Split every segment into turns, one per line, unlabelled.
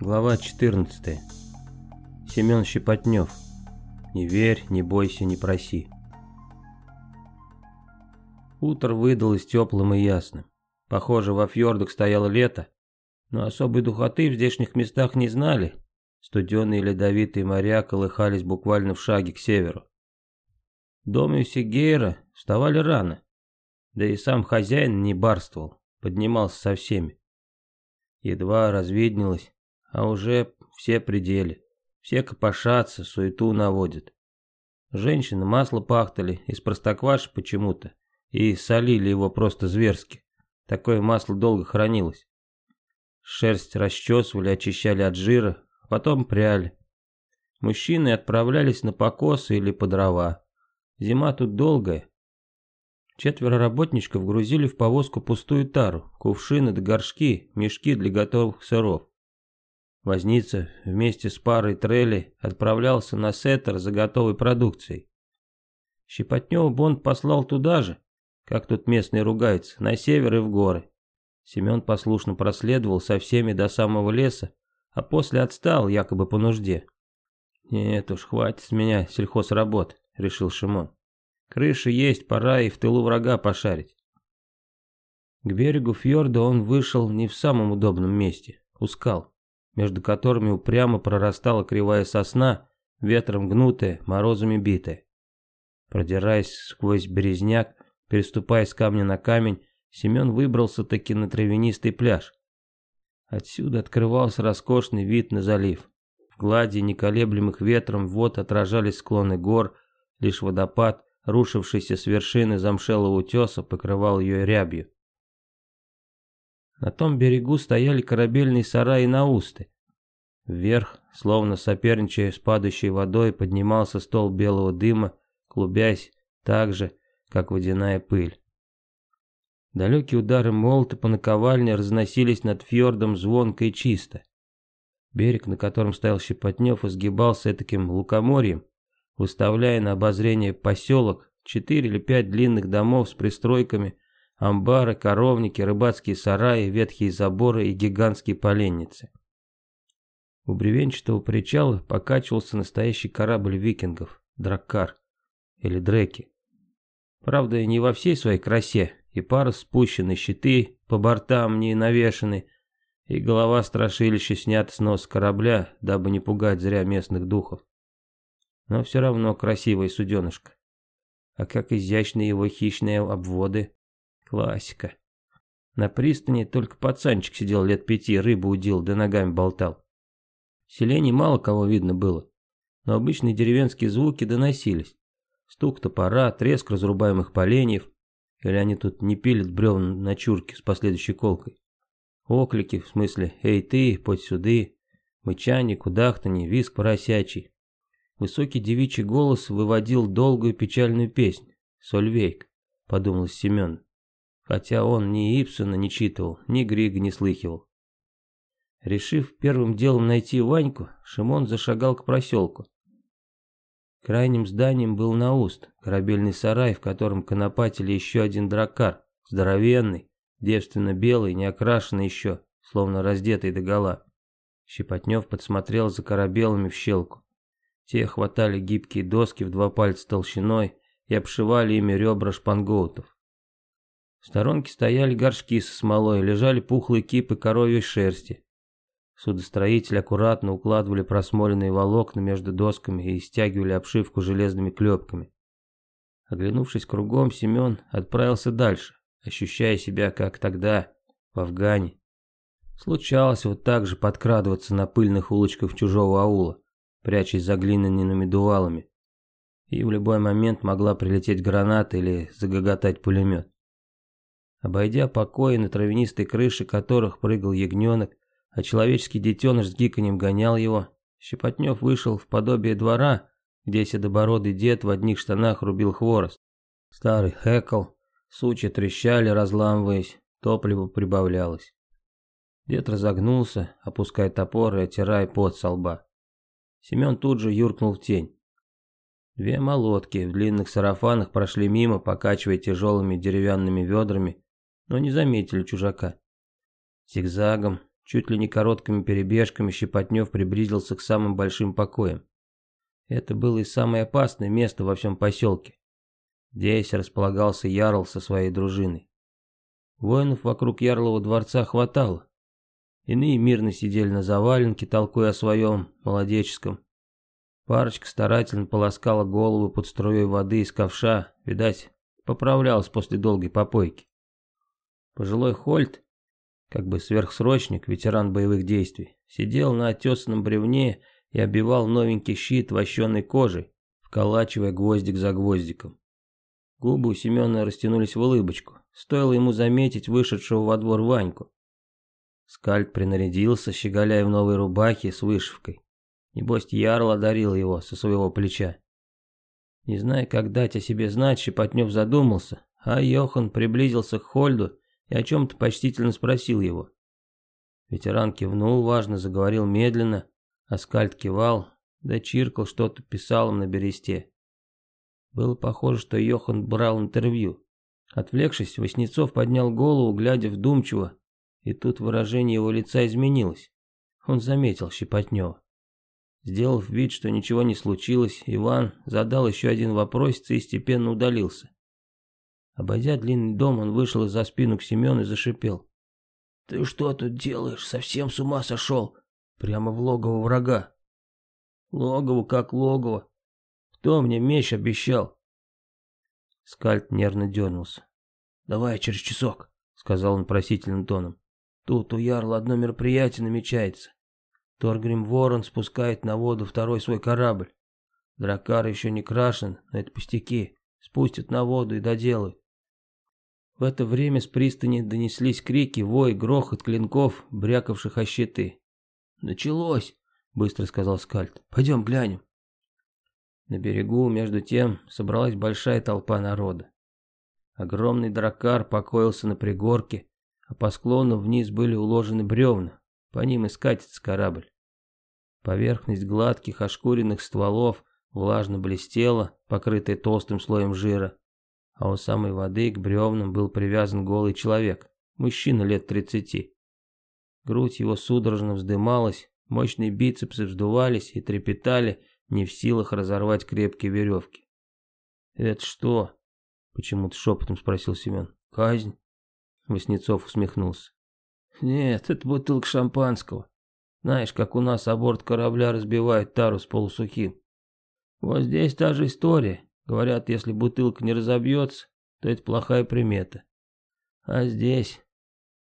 Глава 14. Семён щепотнёв. Не верь, не бойся, не проси. Утро выдалось тёплым и ясным. Похоже, во фьордах стояло лето, но особой духоты в здешних местах не знали. Студеные ледовитые моря колыхались буквально в шаге к северу. В доме у Сигейра вставали рано, да и сам хозяин не барствовал, поднимался со всеми. Едва разведнилось, а уже все пределе. Все копошатся, суету наводят. Женщины масло пахтали из простокваши почему-то и солили его просто зверски. Такое масло долго хранилось. Шерсть расчесывали, очищали от жира, потом пряли. Мужчины отправлялись на покосы или по дрова. Зима тут долгая. Четверо работничков грузили в повозку пустую тару, кувшины да горшки, мешки для готовых сыров. Возница вместе с парой трелли отправлялся на сеттер за готовой продукцией. Щепотнева Бонд послал туда же, как тут местные ругаются, на север и в горы. Семен послушно проследовал со всеми до самого леса, а после отстал, якобы по нужде. «Нет уж, хватит с меня сельхозработ», — решил Шимон. «Крыши есть, пора и в тылу врага пошарить». К берегу фьорда он вышел не в самом удобном месте, у скал между которыми упрямо прорастала кривая сосна, ветром гнутая, морозами битая. Продираясь сквозь березняк, переступая с камня на камень, Семен выбрался-таки на травянистый пляж. Отсюда открывался роскошный вид на залив. В глади, неколеблемых ветром, вод отражались склоны гор, лишь водопад, рушившийся с вершины замшелого утеса, покрывал ее рябью. На том берегу стояли корабельные сараи на усты. Вверх, словно соперничая с падающей водой, поднимался стол белого дыма, клубясь так же, как водяная пыль. Далекие удары молота по наковальне разносились над фьордом звонко и чисто. Берег, на котором стоял Щепотнев, изгибался таким лукоморьем, выставляя на обозрение поселок, четыре или пять длинных домов с пристройками – амбары, коровники, рыбацкие сараи, ветхие заборы и гигантские поленницы. У бревенчатого причала покачивался настоящий корабль викингов – Драккар или Дреки. Правда, не во всей своей красе, и пары спущены, щиты по бортам не навешаны, и голова страшилища снята с нос корабля, дабы не пугать зря местных духов. Но все равно красивая суденышка. А как изящны его хищные обводы, Классика. На пристани только пацанчик сидел лет пяти, рыбу удил, да ногами болтал. В селении мало кого видно было, но обычные деревенские звуки доносились. Стук топора, треск разрубаемых поленьев, или они тут не пилят бревн на чурке с последующей колкой. Оклики, в смысле «Эй ты, подь сюды», мычание, кудахтанье, виск поросячий. Высокий девичий голос выводил долгую печальную песнь. «Сольвейк», — подумал Семен хотя он ни Ипсона не читал, ни Грига не слыхивал. Решив первым делом найти Ваньку, Шимон зашагал к проселку. Крайним зданием был науст, корабельный сарай, в котором конопатили еще один дракар, здоровенный, девственно белый, не окрашенный еще, словно раздетый до гола. Щепотнев подсмотрел за корабелами в щелку. Те хватали гибкие доски в два пальца толщиной и обшивали ими ребра шпангоутов. В сторонке стояли горшки со смолой, лежали пухлые кипы коровьей шерсти. Судостроители аккуратно укладывали просмоленные волокна между досками и стягивали обшивку железными клепками. Оглянувшись кругом, Семен отправился дальше, ощущая себя как тогда, в Афгане. Случалось вот так же подкрадываться на пыльных улочках чужого аула, прячась за глиняными дувалами. И в любой момент могла прилететь граната или загоготать пулемет. Обойдя покои, на травянистой крыше которых прыгал ягненок, а человеческий детеныш с гиканьем гонял его, Щепотнев вышел в подобие двора, где седобородый дед в одних штанах рубил хворост. Старый хекл, сучи трещали, разламываясь, топливо прибавлялось. Дед разогнулся, опуская топор и отирая пот со лба. Семен тут же юркнул в тень. Две молотки в длинных сарафанах прошли мимо, покачивая тяжелыми деревянными ведрами, но не заметили чужака. Зигзагом, чуть ли не короткими перебежками Щепотнев приблизился к самым большим покоям. Это было и самое опасное место во всем поселке. Здесь располагался Ярл со своей дружиной. Воинов вокруг Ярлова дворца хватало. Иные мирно сидели на заваленке, толкуя о своем молодеческом. Парочка старательно полоскала голову под струей воды из ковша, видать, поправлялась после долгой попойки. Пожилой Хольт, как бы сверхсрочник, ветеран боевых действий, сидел на отесанном бревне и обивал новенький щит вощеной кожей, вколачивая гвоздик за гвоздиком. Губы у Семена растянулись в улыбочку. Стоило ему заметить вышедшего во двор Ваньку. Скальд принарядился, щеголяя в новой рубахе с вышивкой. Небось, ярл одарил его со своего плеча. Не зная, как дать о себе знать, Щепотнев задумался, а Йохан приблизился к Хольду и о чем-то почтительно спросил его. Ветеран кивнул, важно заговорил медленно, Аскальд кивал, да чиркал что-то писал им на бересте. Было похоже, что Йохан брал интервью. Отвлекшись, Васнецов поднял голову, глядя вдумчиво, и тут выражение его лица изменилось. Он заметил Щепотнева. Сделав вид, что ничего не случилось, Иван задал еще один вопрос и степенно удалился. Обойдя длинный дом, он вышел из-за спину к Семену и зашипел. «Ты что тут делаешь? Совсем с ума сошел? Прямо в логово врага!» «Логово как логово! Кто мне меч обещал?» Скальд нервно дернулся. «Давай через часок», — сказал он просительным тоном. «Тут у Ярла одно мероприятие намечается. Торгрим Ворон спускает на воду второй свой корабль. Дракар еще не крашен, но это пустяки. Спустят на воду и доделают. В это время с пристани донеслись крики, вой, грохот клинков, брякавших о щиты. «Началось!» — быстро сказал Скальд. «Пойдем глянем». На берегу, между тем, собралась большая толпа народа. Огромный дракар покоился на пригорке, а по склону вниз были уложены бревна, по ним и скатится корабль. Поверхность гладких ошкуренных стволов влажно блестела, покрытая толстым слоем жира а у самой воды к бревнам был привязан голый человек, мужчина лет 30. Грудь его судорожно вздымалась, мощные бицепсы вздувались и трепетали, не в силах разорвать крепкие веревки. «Это что?» — почему-то шепотом спросил Семен. «Казнь?» — Васнецов усмехнулся. «Нет, это бутылка шампанского. Знаешь, как у нас аборт корабля разбивает тару с полусухим. Вот здесь та же история. Говорят, если бутылка не разобьется, то это плохая примета. А здесь...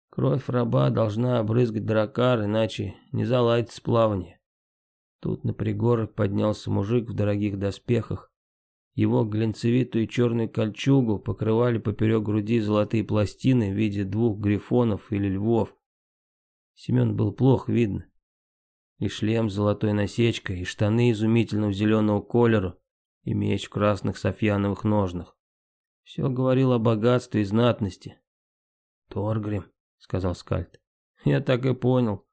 Кровь раба должна обрызгать дракар, иначе не заладится плавание. Тут на пригорок поднялся мужик в дорогих доспехах. Его глинцевитую черную кольчугу покрывали поперек груди золотые пластины в виде двух грифонов или львов. Семен был плохо видно. И шлем с золотой насечкой, и штаны изумительного зеленого колера, и меч в красных софьяновых ножнах. Все говорило о богатстве и знатности. «Торгрим», — сказал Скальд. «Я так и понял».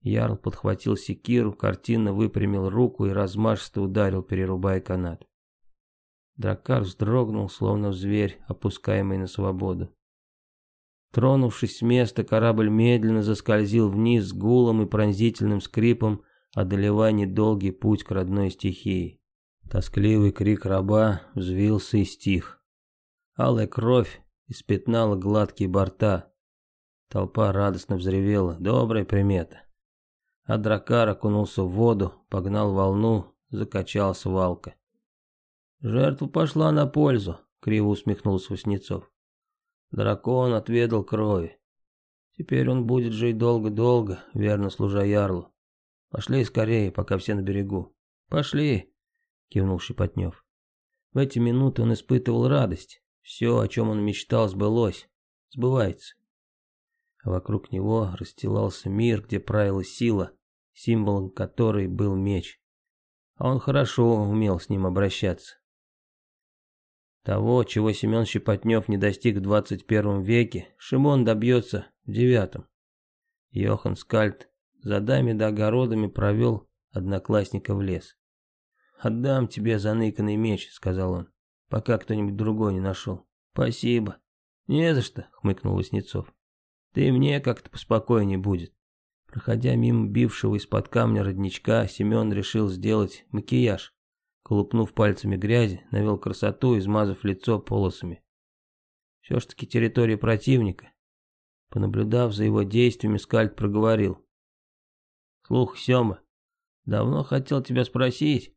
Ярл подхватил секиру, картинно выпрямил руку и размашисто ударил, перерубая канат. Дракар вздрогнул, словно зверь, опускаемый на свободу. Тронувшись с места, корабль медленно заскользил вниз с гулом и пронзительным скрипом, одолевая недолгий путь к родной стихии. Тоскливый крик раба взвился и стих. Алая кровь испятнала гладкие борта. Толпа радостно взревела. Добрая примета. А дракар окунулся в воду, погнал волну, закачал валка. «Жертва пошла на пользу», — криво усмехнулся Васнецов. «Дракон отведал крови. Теперь он будет жить долго-долго, верно служа ярлу. Пошли скорее, пока все на берегу. Пошли!» кивнул Шепотнев. В эти минуты он испытывал радость. Все, о чем он мечтал, сбылось. Сбывается. А вокруг него расстилался мир, где правила сила, символом которой был меч. А он хорошо умел с ним обращаться. Того, чего Семен Щепотнев не достиг в 21 веке, Шимон добьется в девятом. Йохан Скальд за дами до огородами провел одноклассника в лес. «Отдам тебе заныканный меч», — сказал он, — «пока кто-нибудь другой не нашел». «Спасибо». «Не за что», — хмыкнул Васнецов. «Ты мне как-то поспокойнее будет». Проходя мимо бившего из-под камня родничка, Семен решил сделать макияж. Колупнув пальцами грязи, навел красоту, измазав лицо полосами. Все ж таки территория противника. Понаблюдав за его действиями, Скальд проговорил. «Слух, Сема, давно хотел тебя спросить.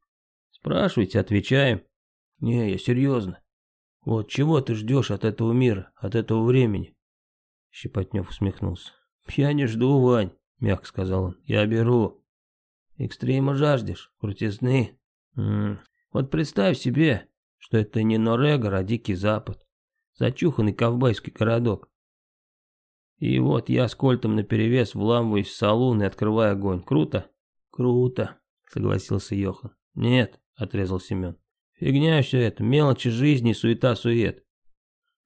Спрашивайте, отвечаем. Не, я серьезно. Вот чего ты ждешь от этого мира, от этого времени? Щепотнев усмехнулся. Я не жду, Вань, мягко сказал он. Я беру. Экстрима жаждешь, крутизны. М -м. Вот представь себе, что это не Норегор, а Дикий Запад. Зачуханный ковбайский городок. И вот я с кольтом наперевес вламываюсь в салон и открываю огонь. Круто? Круто, согласился Йохан. Нет, – отрезал Семен. «Фигня все это, мелочи жизни, суета-сует.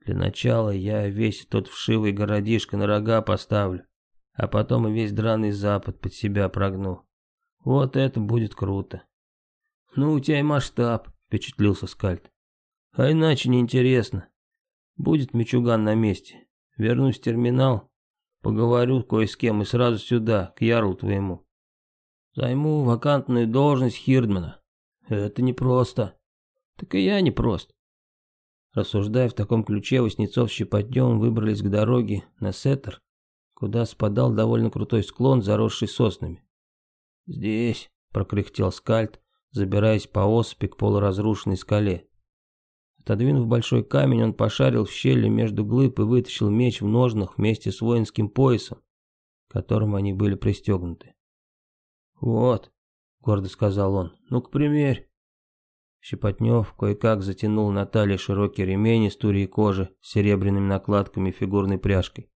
Для начала я весь тот вшивый городишко на рога поставлю, а потом и весь драный запад под себя прогну. Вот это будет круто». «Ну, у тебя и масштаб», – впечатлился Скальд. «А иначе неинтересно. Будет мечуган на месте. Вернусь в терминал, поговорю кое с кем и сразу сюда, к Ярлу твоему. Займу вакантную должность Хирдмана. Это непросто. Так и я непрост. Рассуждая в таком ключе, Васнецов с Щепотневым выбрались к дороге на Сеттер, куда спадал довольно крутой склон, заросший соснами. «Здесь», — прокряхтел Скальт, забираясь по осыпи к полуразрушенной скале. Отодвинув большой камень, он пошарил в щели между глыб и вытащил меч в ножнах вместе с воинским поясом, к которому они были пристегнуты. «Вот», гордо сказал он. Ну-ка, примерь. Щепотнев кое-как затянул на талии широкий ремень из турии кожи с серебряными накладками и фигурной пряжкой.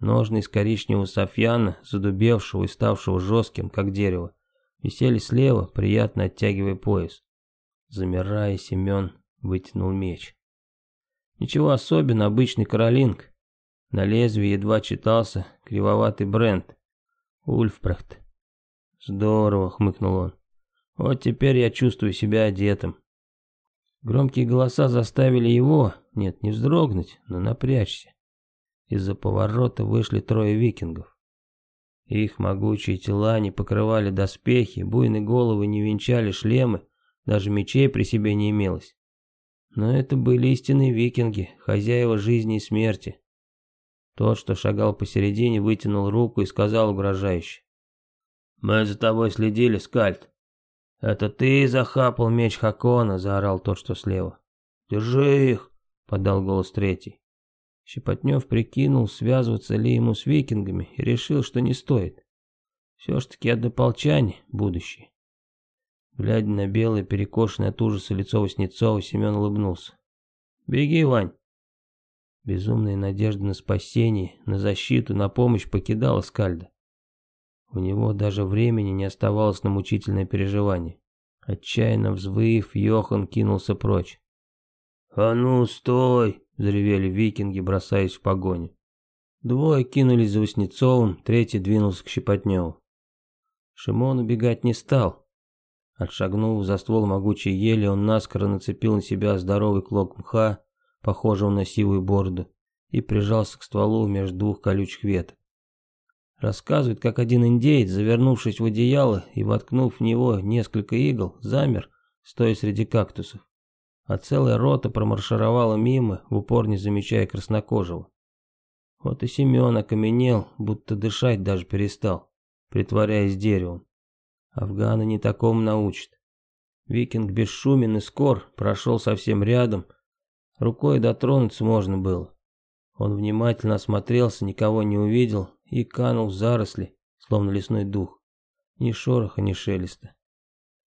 Ножны из коричневого софьяна, задубевшего и ставшего жестким, как дерево, висели слева, приятно оттягивая пояс. Замирая, Семен вытянул меч. Ничего особенного, обычный королинг. На лезвии едва читался кривоватый бренд. Ульфпрахт. Здорово, хмыкнул он. Вот теперь я чувствую себя одетым. Громкие голоса заставили его, нет, не вздрогнуть, но напрячься. Из-за поворота вышли трое викингов. Их могучие тела не покрывали доспехи, буйные головы не венчали шлемы, даже мечей при себе не имелось. Но это были истинные викинги, хозяева жизни и смерти. Тот, что шагал посередине, вытянул руку и сказал угрожающе. Мы за тобой следили, Скальд. Это ты захапал меч Хакона, заорал тот, что слева. Держи их, подал голос третий. Щепотнев прикинул, связываться ли ему с викингами, и решил, что не стоит. Все ж таки однополчане будущие. Глядя на белое, перекошенное от ужаса лицо Васнецова, Семен улыбнулся. «Беги, Вань!» Безумная надежда на спасение, на защиту, на помощь покидала Скальда. У него даже времени не оставалось на мучительное переживание. Отчаянно взвыв, Йохан кинулся прочь. «А ну, стой!» — взревели викинги, бросаясь в погоню. Двое кинулись за Васнецовым, третий двинулся к Щепотневу. Шимон убегать не стал. Отшагнув за ствол могучей ели, он наскоро нацепил на себя здоровый клок мха, похожего на сивую бороду, и прижался к стволу между двух колючих веток. Рассказывает, как один индеец, завернувшись в одеяло и воткнув в него несколько игл, замер, стоя среди кактусов. А целая рота промаршировала мимо, в упор не замечая краснокожего. Вот и Семен окаменел, будто дышать даже перестал, притворяясь деревом. Афгана не такому научит. Викинг бесшумен и скор, прошел совсем рядом. Рукой дотронуться можно было. Он внимательно осмотрелся, никого не увидел, и канул в заросли, словно лесной дух. Ни шороха, ни шелеста.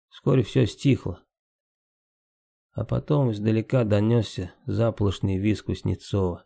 Вскоре все стихло. А потом издалека донесся заплошный виск Кузнецова.